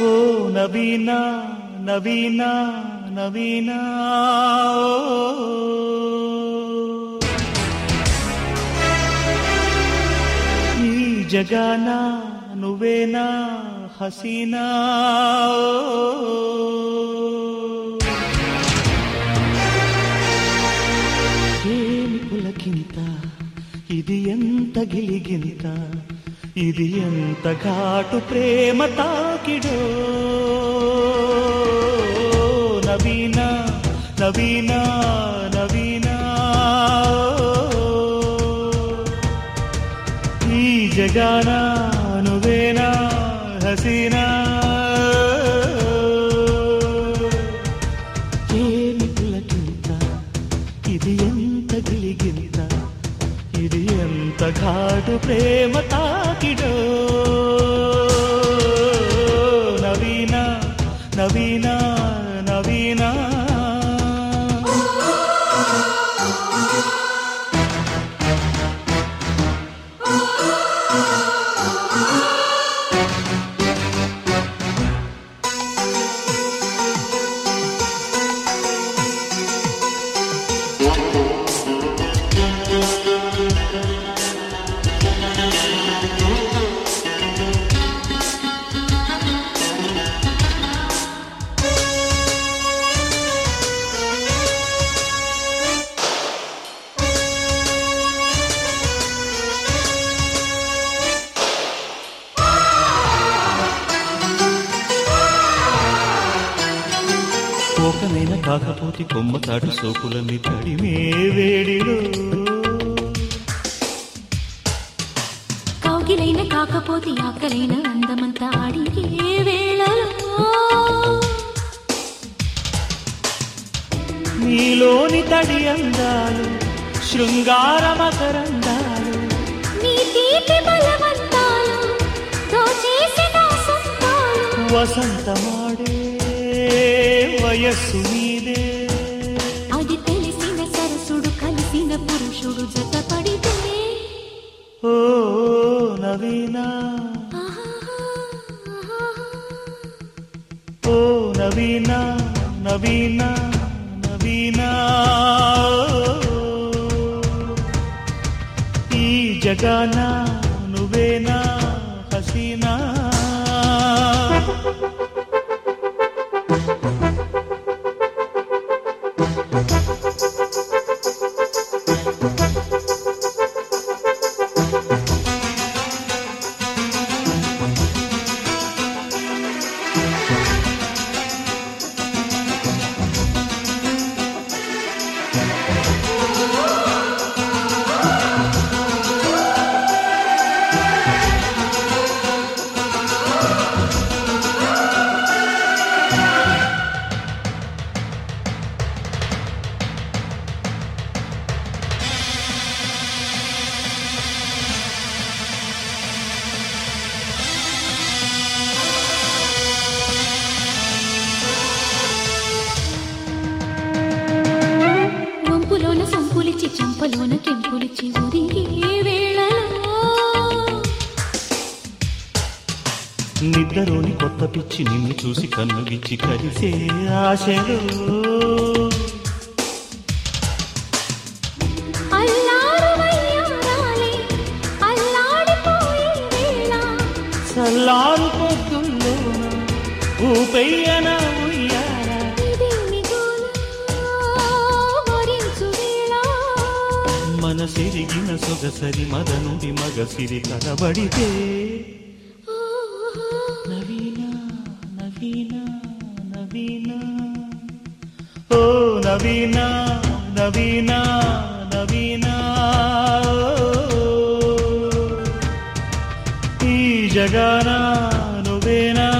ఓ నవీనా నవీనా నవీనా ఈ జగానా నువ్వేనా హసీనా ఓ. ఏమి పులకింత ఇది ఎంత గిలిగింత ఇది ఎంత ఘాటు ప్రేమ తాకిడో? నవీన నవీన నవీన ఈ జగానా నువ్వేనా హసీనా? ఎంత ఘాటు ప్రేమ తాకిడో. నవీన నవీనా కోకనైన కాకపోతే కొమ్మ తాటు సోకులన్నీ తడిమే వేడిలో. కౌగిలైన కాకపోతే ఆకలైన అందమంతా వేళలో? నీలోని తడి అందాలు శృంగార మకరందాలు. నీ తీపి బలవంతాలు దోచేసిన సొంతాలు వసంతమాడే వయస్సు నీదే అది తెలిసిన సరసుడు కలిసిన పురుషుడు జతపడితే ఓ నవీనా. ఓ నవీనా నవీనా నవీనా. ఈ జగాన నువ్వేనా హసీనా. చెంపలోన ఉరిగే వేళలో. నిద్రలోని కొత్త పిచ్చి నిన్ను చూసి కన్ను గిచ్చి కలిసే ఆశలు. సల్లారు పొద్దుల్లోన ఊపెయ్యన మనసిరిగిన సొగసరి మదనుడి మగసిరి కనబడితే నవీన నవీన నవీన. ఓ నవీన నవీన నవీన. ఈ జగానా నువ్వేనా?